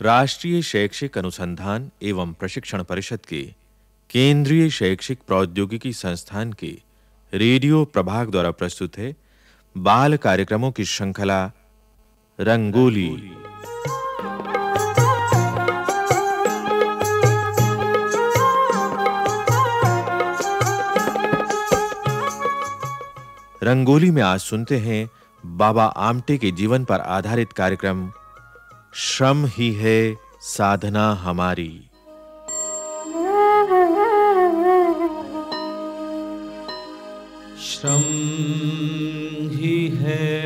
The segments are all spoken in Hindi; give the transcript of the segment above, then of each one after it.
राष्ट्रीय शैक्षिक अनुसंधान एवं प्रशिक्षण परिषद के केंद्रीय शैक्षिक प्रौद्योगिकी संस्थान के रेडियो प्रभाग द्वारा प्रस्तुत है बाल कार्यक्रमों की श्रृंखला रंगोली। रंगोली में आज सुनते हैं बाबा आमटे के जीवन पर आधारित कार्यक्रम श्रम ही है साधना हमारी। श्रम ही है।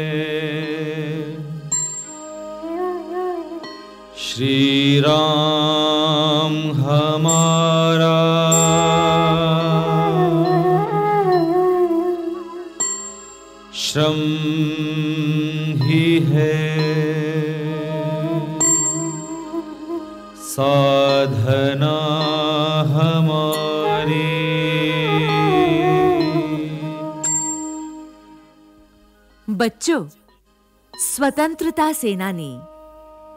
श्री राम हमारा। श्रम ही है। हमारी। बच्चों, स्वतंत्रता सेनानी,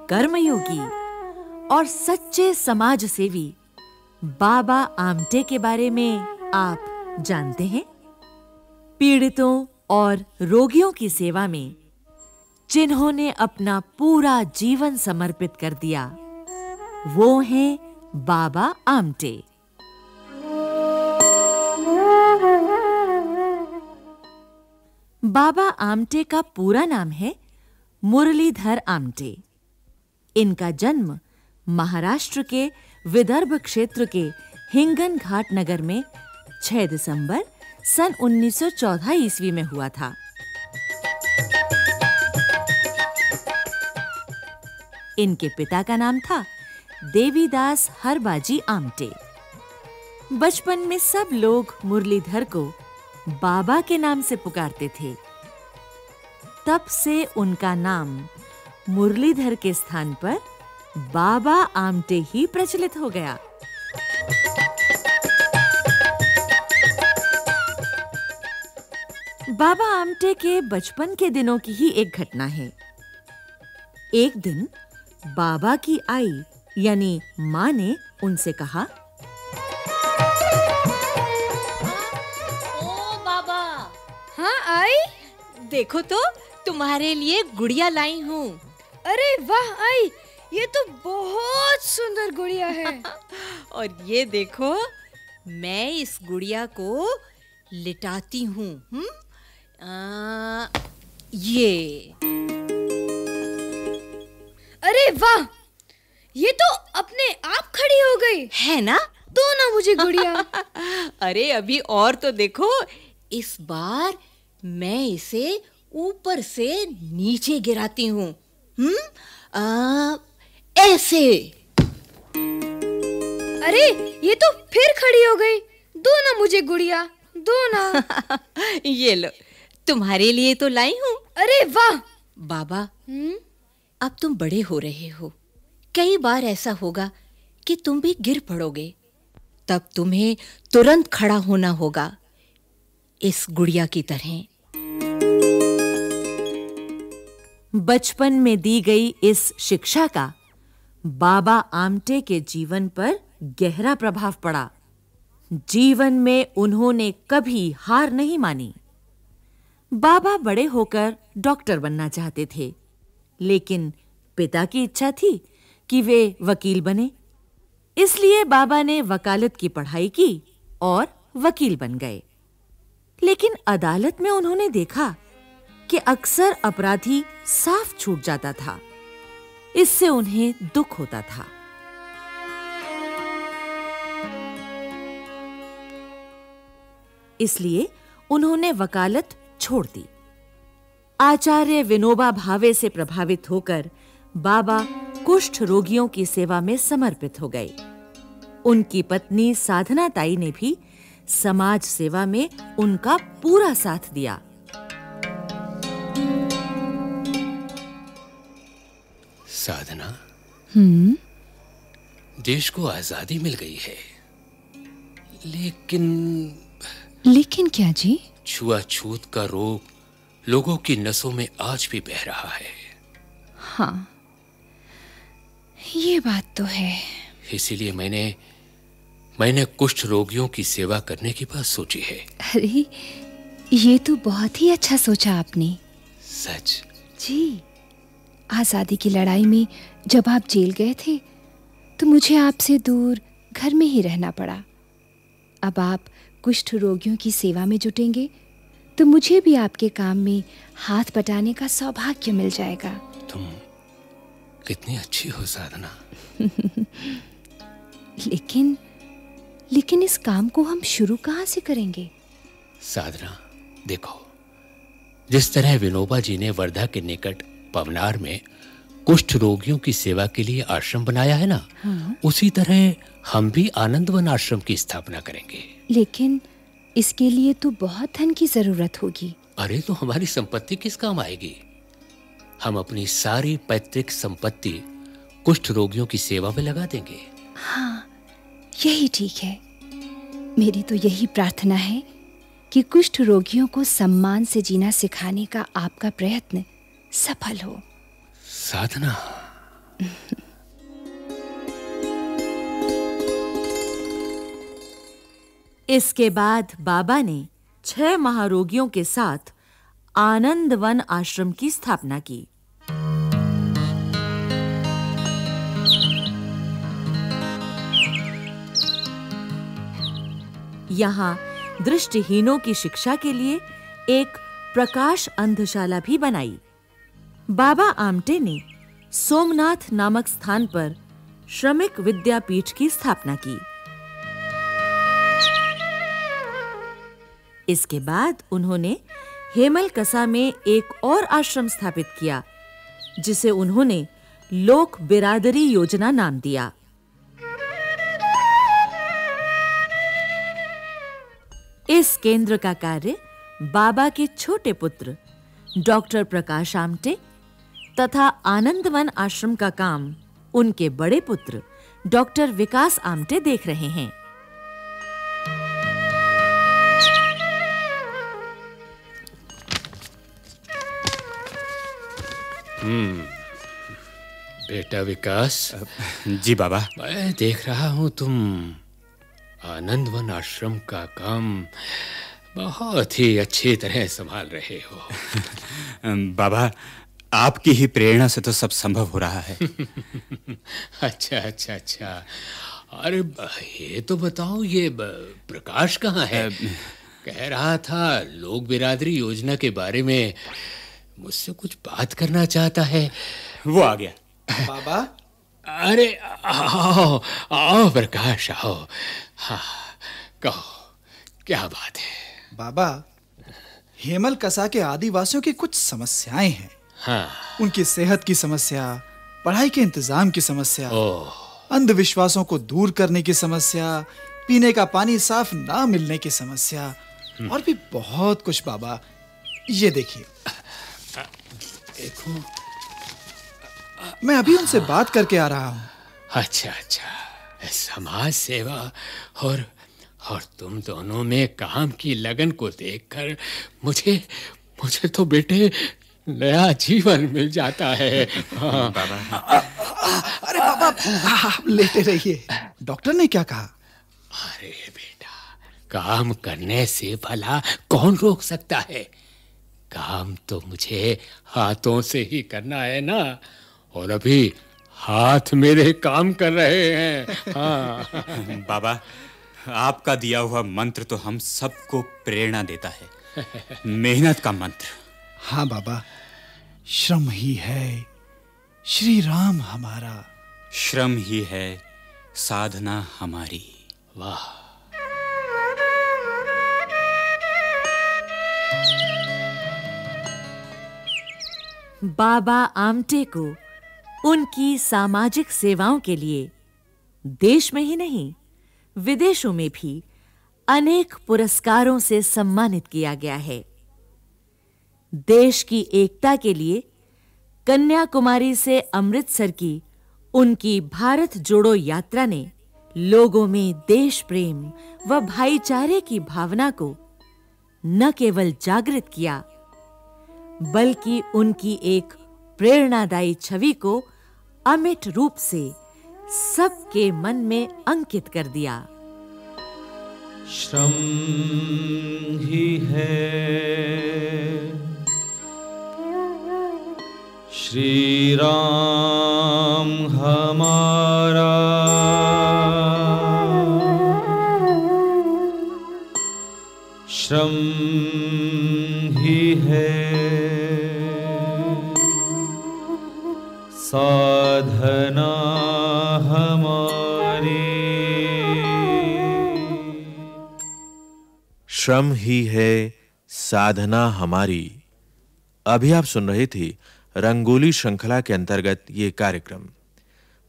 कर्मयोगी और सच्चे समाज सेवी बाबा आमटे के बारे में आप जानते हैं? पीड़ितों और रोगियों की सेवा में जिन्होंने अपना पूरा जीवन समर्पित कर दिया, वो हैं बाबा आमटे। बाबा आमटे का पूरा नाम है मुरलीधर आमटे। इनका जन्म महाराष्ट्र के विदर्भ क्षेत्र के हिंगन घाट नगर में 6 दिसंबर सन 1914 ईस्वी में हुआ था। इनके पिता का नाम था देवीदास हरबाजी आमटे। बचपन में सब लोग मुरलीधर को बाबा के नाम से पुकारते थे। तब से उनका नाम मुरलीधर के स्थान पर बाबा आमटे ही प्रचलित हो गया। बाबा आमटे के बचपन के दिनों की ही एक घटना है। एक दिन बाबा की आई, यानी माँ ने उनसे कहा देखो तो तुम्हारे लिए गुड़िया लाई हूँ। अरे वाह आई ये तो बहुत सुंदर गुड़िया है। और ये देखो मैं इस गुड़िया को लिटाती हूँ हम्म? ये। अरे वाह ये तो अपने आप खड़ी हो गई। है ना? दो ना मुझे गुड़िया। अरे अभी और तो देखो इस बार मैं इसे ऊपर से नीचे गिराती हूँ। हम्म? आ, ऐसे। अरे ये तो फिर खड़ी हो गई। दो ना मुझे गुड़िया दो ना। ये लो तुम्हारे लिए तो लाई हूँ। अरे वाह। बाबा हम्म? अब तुम बड़े हो रहे हो। कई बार ऐसा होगा कि तुम भी गिर पड़ोगे। तब तुम्हें तुरंत खड़ा होना होगा इस गुड़िया की तरह। बचपन में दी गई इस शिक्षा का बाबा आमटे के जीवन पर गहरा प्रभाव पड़ा। जीवन में उन्होंने कभी हार नहीं मानी। बाबा बड़े होकर डॉक्टर बनना चाहते थे, लेकिन पिता की इच्छा थी कि वे वकील बने। इसलिए बाबा ने वकालत की पढ़ाई की और वकील बन गए। लेकिन अदालत में उन्होंने देखा कि अक्सर अपराधी साफ़ छूट जाता था। इससे उन्हें दुख होता था। इसलिए उन्होंने वकालत छोड़ दी। आचार्य विनोबा भावे से प्रभावित होकर बाबा कुष्ठ रोगियों की सेवा में समर्पित हो गए। उनकी पत्नी साधना ताई ने भी समाज सेवा में उनका पूरा साथ दिया। साधना? हम्म। देश को आज़ादी मिल गई है। लेकिन लेकिन क्या जी? छुआछूत का रोग लोगों की नसों में आज भी बह रहा है। हाँ। ये बात तो है। इसीलिए मैंने मैंने कुष्ठ रोगियों की सेवा करने की बात सोची है। अरे ये तो बहुत ही अच्छा सोचा आपने। सच? जी। आज़ादी की लड़ाई में जब आप जेल गए थे तो मुझे आपसे दूर घर में ही रहना पड़ा। अब आप कुष्ठ रोगियों की सेवा में जुटेंगे तो मुझे भी आपके काम में हाथ बटाने का सौभाग्य मिल जाएगा। तुम कितनी अच्छी हो साधना। लेकिन लेकिन इस काम को हम शुरू कहाँ से करेंगे? साधना देखो जिस तरह विनोबा जी ने वर्धा के निकट पवनार में कुष्ठ रोगियों की सेवा के लिए आश्रम बनाया है ना? उसी तरह हम भी आनंदवन आश्रम की स्थापना करेंगे। लेकिन इसके लिए तो बहुत धन की ज़रूरत होगी। अरे तो हमारी संपत्ति किस काम आएगी? हम अपनी सारी पैतृक संपत्ति कुष्ठ रोगियों की सेवा में लगा देंगे। हाँ यही ठीक है। मेरी तो यही प्रार्थना है कि कुष्ठ रोगियों को सम्मान से जीना सिखाने का आपका प्रयत्न सफल हो। साधना। इसके बाद बाबा ने छह महारोगियों के साथ आनंद वन आश्रम की स्थापना की। यहाँ दृष्टिहीनों की शिक्षा के लिए एक प्रकाश अंधशाला भी बनाई। बाबा आमटे ने सोमनाथ नामक स्थान पर श्रमिक विद्यापीठ की स्थापना की। इसके बाद उन्होंने हेमल कसा में एक और आश्रम स्थापित किया, जिसे उन्होंने लोक बिरादरी योजना नाम दिया। इस केंद्र का कार्य बाबा के छोटे पुत्र डॉक्टर प्रकाश आमटे तथा आनंदवन आश्रम का काम उनके बड़े पुत्र डॉक्टर विकास आमटे देख रहे हैं। हम्म। बेटा विकास। जी बाबा। मैं देख रहा हूँ तुम आनंदवन आश्रम का काम बहुत ही अच्छी तरह संभाल रहे हो। बाबा आपकी ही प्रेरणा से तो सब संभव हो रहा है। अच्छा अच्छा अच्छा। अरे ये तो बताओ ये प्रकाश कहाँ है? कह रहा था लोक बिरादरी योजना के बारे में मुझसे कुछ बात करना चाहता है। वो आ गया। बाबा? अरे आओ आओ प्रकाश आओ। हाँ कहो क्या बात है? बाबा हेमल कसा के आदिवासियों की कुछ समस्याएँ हैं। हाँ। उनकी सेहत की समस्या पढ़ाई के इंतज़ाम की समस्या अंधविश्वासों को दूर करने की समस्या पीने का पानी साफ़ ना मिलने की समस्या और भी बहुत कुछ बाबा। ये देखिए। देखो। मैं अभी उनसे बात करके आ रहा हूँ। अच्छा अच्छा। समाज सेवा और और तुम दोनों में काम की लगन को देखकर मुझे मुझे तो बेटे नया जीवन मिल जाता है। हाँ। अरे बाबा आप लेटे रहिए। डॉक्टर ने क्या कहा? अरे बेटा काम करने से भला कौन रोक सकता है? काम तो मुझे हाथों से ही करना है ना और अभी हाथ मेरे काम कर रहे हैं। हाँ। बाबा आपका दिया हुआ मंत्र तो हम सबको प्रेरणा देता है। मेहनत का मंत्र। हाँ बाबा। श्रम ही है। श्री राम हमारा। श्रम ही है साधना हमारी। वाह। बाबा आमटे को उनकी सामाजिक सेवाओं के लिए देश में ही नहीं विदेशों में भी अनेक पुरस्कारों से सम्मानित किया गया है। देश की एकता के लिए कन्याकुमारी से अमृतसर की उनकी भारत जोड़ो यात्रा ने लोगों में देश प्रेम व भाईचारे की भावना को न केवल जागृत किया, बल्कि उनकी एक प्रेरणादायी छवि को अमिट रूप से सबके मन में अंकित कर दिया। श्रम ही है। श्री राम हमारा। श्रम ही है। साधना हमारी। श्रम ही है, साधना हमारी। अभी आप सुन रहे थे रंगोली श्रृंखला के अंतर्गत ये कार्यक्रम।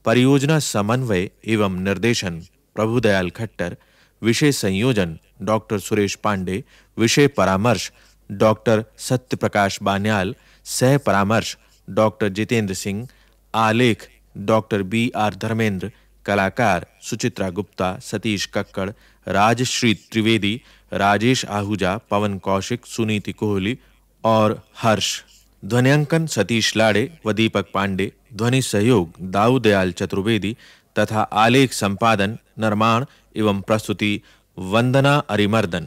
परियोजना समन्वय एवं निर्देशन प्रभुदयाल खट्टर, विषय संयोजन डॉक्टर सुरेश पांडे, विषय परामर्श डॉक्टर सत्यप्रकाश बान्याल, सह परामर्श डॉक्टर जितेंद्र सिंह, आलेख डॉक्टर बी आर धर्मेंद्र, कलाकार सुचित्रा गुप्ता, सतीश कक्कड़, राजश्री त्रिवेदी, राजेश आहूजा, पवन कौशिक, सुनीति कोहली और हर्ष। ध्वनियांकन सतीश लाड़े व दीपक पांडे, ध्वनि सहयोग दाऊदयाल चतुर्वेदी तथा आलेख संपादन, निर्माण एवं प्रस्तुति वंदना अरिमर्दन।